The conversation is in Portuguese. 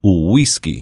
o uísque